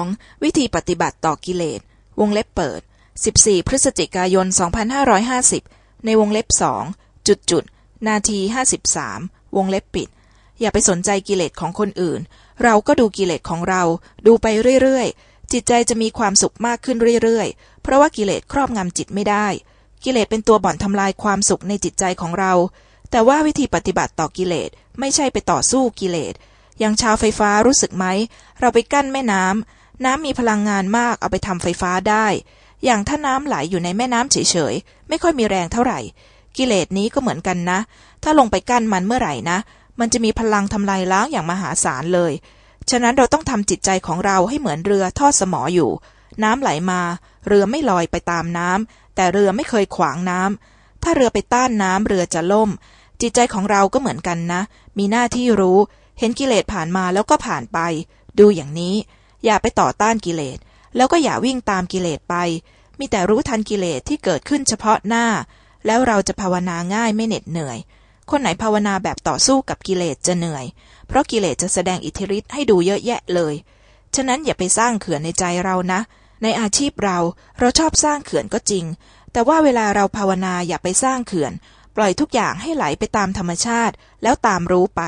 2. วิธีปฏิบัติต่อกิเลส วงเล็บเปิด 14 พฤศจิกายน 2550 ในวงเล็บสองจุดจุดนาที 53 วงเล็บปิด อย่าไปสนใจกิเลสของคนอื่น เราก็ดูกิเลสของเรา ดูไปเรื่อยๆ จิตใจจะมีความสุขมากขึ้นเรื่อยๆ เพราะว่ากิเลสครอบงำจิตไม่ได้ กิเลสเป็นตัวบ่อนทำลายความสุขในจิตใจของเรา แต่ว่าวิธีปฏิบัติต่อกิเลสไม่ใช่ไปต่อสู้กิเลส อย่างชาวไฟฟ้ารู้สึกไหม เราไปกั้นแม่น้ำ น้ำมีพลังงานมากเอาไปทำไฟฟ้าได้ อย่างถ้าน้ำไหลอยู่ในแม่น้ำเฉยๆ ไม่ค่อยมีแรงเท่าไหร่ กิเลสนี้ก็เหมือนกันนะ ถ้าลงไปกั้นมันเมื่อไหร่นะ มันจะมีพลังทำลายล้างอย่างมหาศาลเลย ฉะนั้นเราต้องทำจิตใจของเราให้เหมือนเรือทอดสมออยู่ น้ำไหลมา เรือไม่ลอยไปตามน้ำ แต่เรือไม่เคยขวางน้ำ ถ้าเรือไปต้านน้ำเรือจะล่มจิตใจของเราก็เหมือนกันนะ มีหน้าที่รู้ เห็นกิเลสผ่านมาแล้วก็ผ่านไป ดูอย่างนี้ อย่าไปต่อต้านกิเลส แล้วก็อย่าวิ่งตามกิเลสไป มีแต่รู้ทันกิเลสที่เกิดขึ้นเฉพาะหน้า แล้วเราจะภาวนาง่ายไม่เหน็ดเหนื่อย คนไหนภาวนาแบบต่อสู้กับกิเลสจะเหนื่อย เพราะกิเลสจะแสดงอิทธิฤทธิ์ให้ดูเยอะแยะเลย ฉะนั้นอย่าไปสร้างเขื่อนในใจเรานะ ในอาชีพเราเราชอบสร้างเขื่อนก็จริง แต่ว่าเวลาเราภาวนาอย่าไปสร้างเขื่อน ปล่อยทุกอย่างให้ไหลไปตามธรรมชาติ แล้วตามรู้ไป